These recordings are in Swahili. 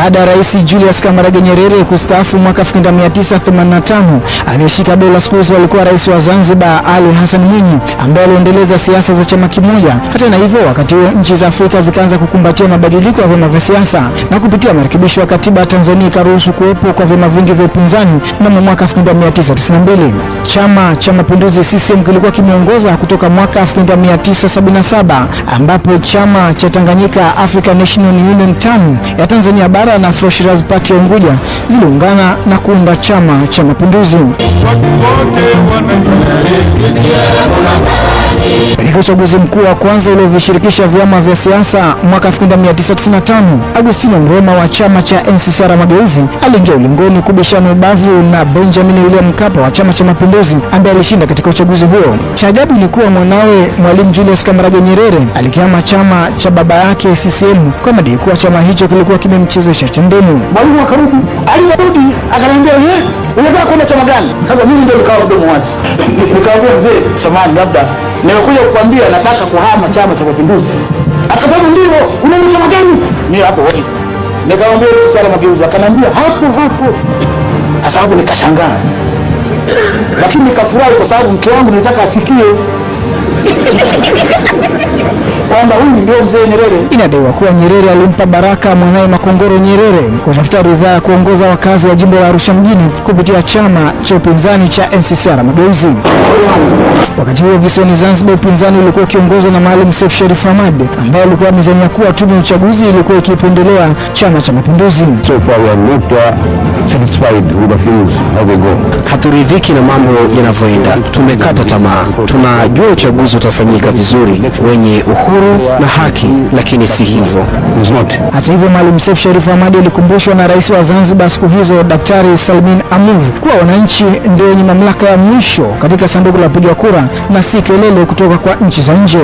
baada ya Rais Julius Kambarage Nyerere kustaafu mwaka 1985. Aliyeshika dola siku hizo alikuwa rais wa Zanzibar Ali Hassan Mwinyi ambaye aliendeleza siasa za chama kimoja. Hata na hivyo, wakati huo nchi za Afrika zikaanza kukumbatia mabadiliko ya vyama vya siasa na kupitia marekebisho ya katiba ya Tanzania ikaruhusu kuwepo kwa vyama vingi vya upinzani mnamo mwaka 1992. Chama cha Mapinduzi CCM kilikuwa kimeongoza kutoka mwaka 1977 ambapo chama cha Tanganyika African National Union TANU ya Tanzania bara na Afro Shirazi Party ya Unguja ziliungana na kuunda chama cha Mapinduzi. Katika uchaguzi mkuu wa kwanza uliovishirikisha vyama vya siasa mwaka 1995, Agustino Mrema wa chama cha NCCR Mageuzi aliingia ulingoni kubishana ubavu na Benjamin William Mkapa wa chama cha Mapinduzi ambaye alishinda katika uchaguzi huo. Cha ajabu ni kuwa mwanawe Mwalimu Julius Kambarage Nyerere alikihama chama cha baba yake CCM kwa madai kuwa chama hicho kilikuwa kimemchezesha chendemu. Mwalimu akarudi, alirudi akaniambia, unataka kwenda chama gani? Sasa mimi ndio nikawa mdomo wazi, nikamwambia mzee, samahani, labda nimekuja kukwambia nataka kuhama chama cha Mapinduzi. Akasema ndio, unaenda chama gani? Mimi hapo wewe. nikamwambia sasa mageuzi, akaniambia hapo hapo. Kwa sababu nikashangaa, lakini nikafurahi kwa sababu mke wangu nilitaka asikie kwamba huyu ndio mzee Nyerere. Inadaiwa kuwa Nyerere alimpa baraka mwanaye Makongoro Nyerere kutafuta ridhaa ya kuongoza wakazi wa jimbo la Arusha mjini kupitia chama cha upinzani cha NCCR Mageuzi. Wakati huo visiwani Zanzibar, upinzani ulikuwa ukiongozwa na Maalim Seif Sharif Hamad ambaye alikuwa amezania kuwa tume ya uchaguzi ilikuwa ikipendelea chama cha Mapinduzi. So far we are not uh, satisfied with the things how they go. Haturidhiki na mambo yanavyoenda, tumekata tamaa. Tunajua uchaguzi utafanyika vizuri, wenye uhuru na haki, lakini si hivyo. It's. Hata hivyo, Maalim Seif Sharif Hamad alikumbushwa na rais wa Zanzibar siku hizo Daktari Salmin Amur kuwa wananchi ndio wenye mamlaka ya mwisho katika sanduku la piga kura na si kelele kutoka kwa nchi za nje.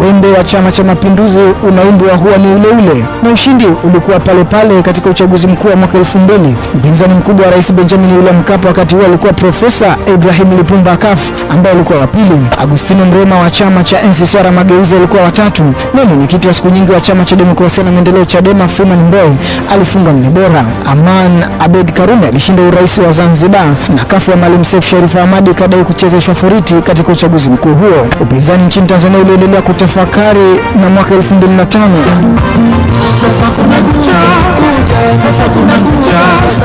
Wembe wa Chama cha Mapinduzi unaumbwa huwa ni ule ule, na ushindi ulikuwa pale pale katika uchaguzi mkuu wa mwaka elfu mbili. Mpinzani mkubwa wa rais Benjamin William Mkapa wakati huo alikuwa Profesa Ibrahim Lipumba Kaf ambaye alikuwa wa pili. Agustino Mrema wa chama cha NCCR Mageuzi alikuwa watatu, na mwenyekiti wa siku nyingi wa chama cha demokrasia na maendeleo CHADEMA Freeman Mbowe alifunga nne bora. Aman Abed Karume alishinda urais wa Zanzibar na kafu wa Maalim Seif Sharif Hamad kadai kuchezeshwa foriti katika uchaguzi mkuu huo. Upinzani nchini Tanzania uliendelea kutafakari na mwaka 2005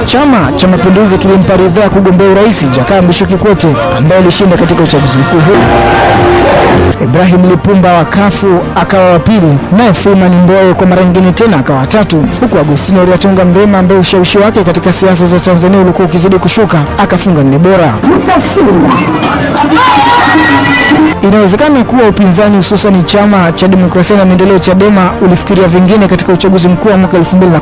Chama cha Mapinduzi kilimpa ridhaa ya kugombea urais Jakaya Mrisho Kikwete ambaye alishinda katika uchaguzi mkuu huu. Ibrahim Lipumba wa kafu akawa wa pili, naye Freeman Mbowe kwa mara nyingine tena akawa watatu, huku Agustino Rwatunga Mrema ambaye ushawishi wake katika siasa za Tanzania ulikuwa ukizidi kushuka akafunga nne bora. Inawezekana kuwa upinzani hususan chama cha demokrasia na maendeleo CHADEMA ulifikiria vingine katika uchaguzi mkuu wa mwaka 2010.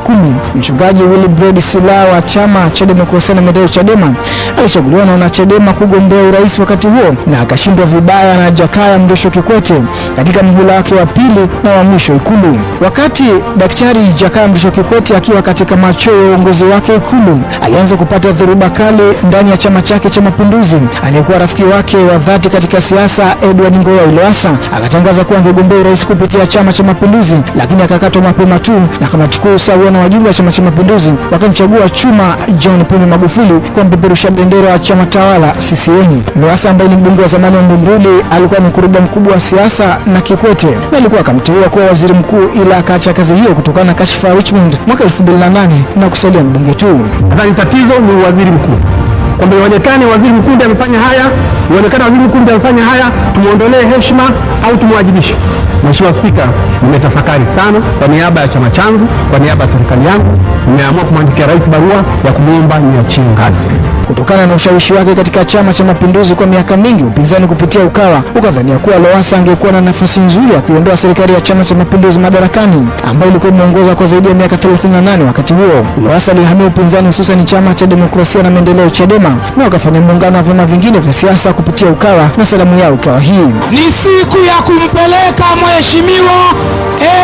Mchungaji Willibrod Sila wa chama cha demokrasia na maendeleo CHADEMA alichaguliwa na wanachadema kugombea urais wakati huo na akashindwa vibaya na Jakaya Mrisho Kikwete katika mhula wake wa pili na wa mwisho Ikulu. Wakati Daktari Jakaya Mrisho Kikwete akiwa katika macho ya uongozi wake Ikulu, alianza kupata dhuruba kali ndani ya chama chake cha Mapinduzi. Aliyekuwa rafiki wake wa dhati katika siasa Edward Ngoyai Lowassa akatangaza kuwa angegombea urais kupitia chama cha Mapinduzi, lakini akakatwa mapema tu na kamati kuu sawia na wajumbe wa chama cha Mapinduzi wakamchagua Chuma John Pombe Magufuli kwa mpeperusha bendera wa chama tawala CCM. Lowassa ambaye ni mbunge wa zamani wa Mbunduli alikuwa mkuruba mkubwa wa siasa na Kikwete na alikuwa akamteua kuwa waziri mkuu, ila akaacha kazi hiyo kutokana na kashfa ya Richmond mwaka 2008 na kusalia mbunge tu. Nadhani tatizo ni waziri mkuu, kwamba ionekane waziri mkuu amefanya haya, ionekane waziri mkuu amefanya haya, tumwondolee heshima au tumwajibishe. Mheshimiwa Spika, nimetafakari sana kwa niaba ya chama changu, kwa niaba ya serikali yangu, nimeamua kumwandikia rais barua ya kumwomba niachie ngazi. Kutokana na ushawishi wake katika chama cha Mapinduzi kwa miaka mingi, upinzani kupitia Ukawa ukadhania kuwa Lowassa angekuwa na nafasi nzuri ya kuiondoa serikali ya chama cha Mapinduzi madarakani ambayo ilikuwa imeongoza kwa zaidi ya miaka 38. Wakati huo Lowassa alihamia upinzani, hususan chama cha demokrasia na maendeleo CHADEMA, na wakafanya muungano wa vyama vingine vya siasa kupitia Ukawa, na salamu yao ikawa hii: ni siku ya kumpeleka Mheshimiwa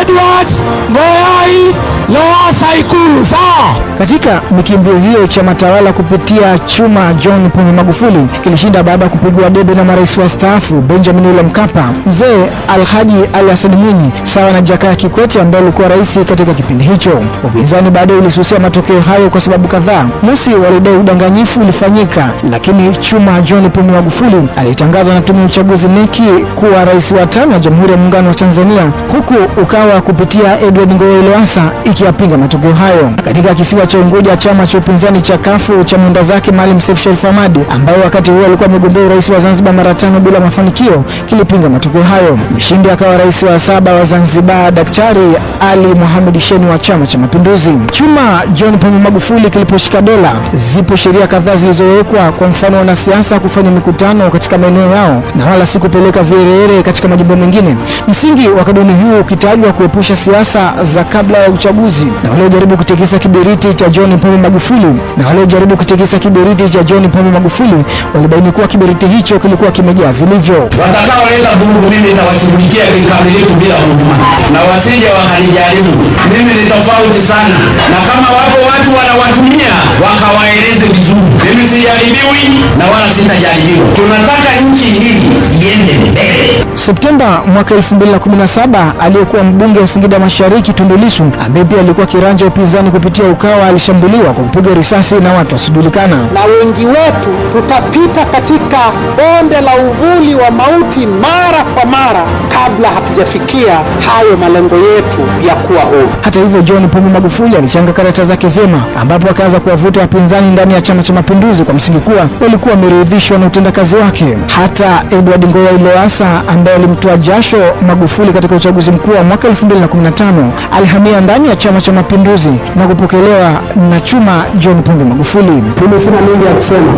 Edward Ngoyai Lowassa Ikulu. Sawa. Katika mikimbio hiyo, chama tawala kupitia chuma John Pombe Magufuli kilishinda baada ya kupigwa debe na marais wa staafu Benjamin William Mkapa, mzee Alhaji Ali Hassan Mwinyi sawa na Jakaya Kikwete ambaye alikuwa rais katika kipindi hicho. Upinzani baadaye ulisusia matokeo hayo kwa sababu kadhaa. Mosi, walidai udanganyifu ulifanyika, lakini chuma John Pombe Magufuli alitangazwa na tume ya uchaguzi neki kuwa rais wa tano wa Jamhuri ya Muungano wa Tanzania, huku Ukawa kupitia Edward Ngoyai Lowassa ikiyapinga matokeo hayo. Katika kisiwa cha Unguja, chama cha upinzani cha kafu cha mwenda zake Maalim Seif Sharif Hamad ambaye wakati huo alikuwa amegombea urais wa Zanzibar mara tano bila mafanikio kilipinga matokeo hayo. Mshindi akawa rais wa saba wa Zanzibar Daktari Ali Mohamed Shein wa Chama cha Mapinduzi. Chuma John Pombe Magufuli kiliposhika dola, zipo sheria kadhaa zilizowekwa, kwa mfano wanasiasa kufanya mikutano katika maeneo yao na wala si kupeleka vielele katika majimbo mengine. Msingi wa kanuni huu ukitajwa kuepusha siasa za kabla ya uchaguzi, na waliojaribu kutikisa kiberiti cha John Pombe Magufuli na waliojaribu kutikisa kiberiti cha John Pombe Magufuli walibaini kuwa kiberiti hicho kilikuwa kimejaa vilivyo. watakaoleta vurugu mimi nitawashughulikia kikamilifu bila huruma, na wasije wakanijaribu. Mimi ni tofauti sana, na kama wapo watu wanawatumia wakawaeleze vizuri. Mimi sijaribiwi na wala sitajaribiwa. Tunataka nchi hii iende mbele. Septemba mwaka 2017 aliyekuwa mbunge wa Singida Mashariki Tundu Lissu ambaye pia alikuwa kiranja upinzani kupitia Ukawa alishambuliwa kwa kupigwa risasi na watu wasiojulikana. na wengi wetu tutapita katika bonde la uvuli wa mauti mara kwa mara kabla hatujafikia hayo malengo yetu ya kuwa huru. Hata hivyo, John Pombe Magufuli alichanga karata zake vyema, ambapo akaanza kuwavuta wapinzani ndani ya Chama cha Mapinduzi kwa msingi kuwa walikuwa wameridhishwa na utendakazi wake. Hata Edward Ngoyai Lowassa ambaye alimtoa jasho Magufuli katika uchaguzi mkuu wa mwaka 2015 alihamia ndani ya Chama cha Mapinduzi na kupokelewa na chuma John Pombe Magufuli. Sina mengi ya kusema,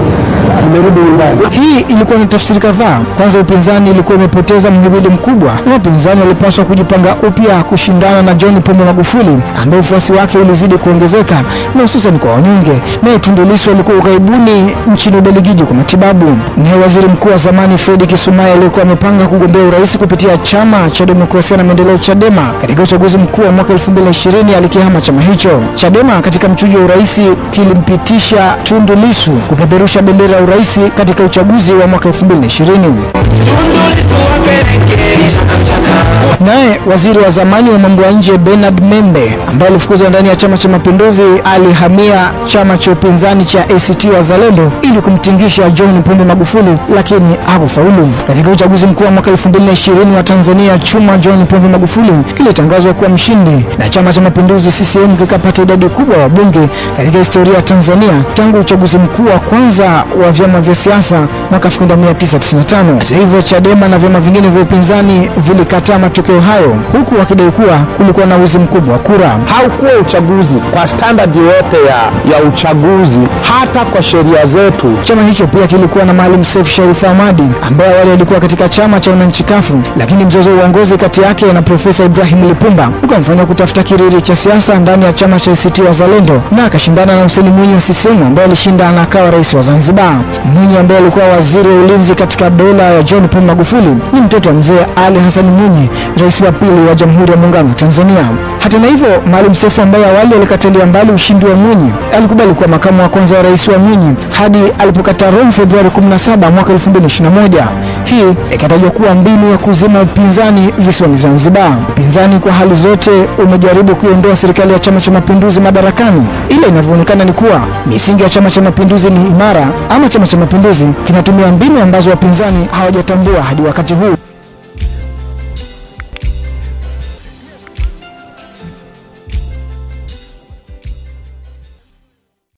nimerudi nyumbani. Hii ilikuwa ni tafsiri kadhaa. Kwanza, upinzani ilikuwa imepoteza mhimili mkubwa, na wapinzani walipaswa kujipanga upya kushindana na John Pombe Magufuli ambaye ufuasi wake ulizidi kuongezeka na hususan kwa wanyonge. Naye Tundu Lissu alikuwa ughaibuni nchini Ubelgiji kwa matibabu. Naye waziri mkuu wa zamani Fredi Kisumaya aliyekuwa amepanga kugombea urais kupitia chama cha demokrasia na maendeleo Chadema katika uchaguzi mkuu wa mwaka 2020 alikihama chama hicho. Chadema katika mchujo wa urais kilimpitisha Tundu Lissu kupeperusha bendera urais katika uchaguzi wa mwaka 2020. Naye waziri wa zamani wa mambo ya nje Bernard Membe ambaye alifukuzwa ndani ya chama cha mapinduzi alihamia chama cha upinzani cha ACT Wazalendo ili kumtingisha John Pombe Magufuli, lakini hakufaulu. Katika uchaguzi mkuu wa mwaka 2020 wa Tanzania, chuma John Pombe Magufuli kilitangazwa kuwa mshindi na chama cha mapinduzi CCM kikapata idadi kubwa wa bunge katika historia ya Tanzania tangu uchaguzi mkuu wa kwanza wa vyama vya siasa mwaka 1995. Hata hivyo, Chadema na vyama vingine vya upinzani vilikataa matokeo hayo huku wakidai kuwa kulikuwa na wizi mkubwa wa kura. Haukuwa uchaguzi kwa standard yoyote ya, ya uchaguzi, hata kwa sheria zetu. Chama hicho pia kilikuwa na Maalim Seif Sharif Hamad ambaye awali alikuwa katika chama cha wananchi kafu, lakini mzozo wa uongozi kati yake na Profesa Ibrahim Lipumba ukamfanya kutafuta kiriri cha siasa ndani ya chama cha ACT Wazalendo na akashindana na Hussein Mwinyi wa CCM ambaye alishinda na akawa rais wa Zanzibar. Mwinyi ambaye alikuwa waziri wa ulinzi katika dola ya John Pombe Magufuli ni mtoto wa mzee Ali Hassan Mwinyi, rais wa pili wa Jamhuri ya Muungano wa Tanzania. Hata na hivyo, Maalim Seif ambaye awali alikatalia mbali ushindi wa Mwinyi alikubali kuwa makamu wa kwanza wa rais wa Mwinyi hadi alipokata Rome Februari 17 mwaka 2021. Hii ikatajwa kuwa mbinu ya kuzima upinzani visiwani Zanzibar. Upinzani kwa hali zote umejaribu kuiondoa serikali ya Chama cha Mapinduzi madarakani, Ile inavyoonekana ni kuwa misingi ya Chama cha Mapinduzi ni imara, ama Chama cha Mapinduzi kinatumia mbinu ambazo wapinzani hawajatambua hadi wakati huu.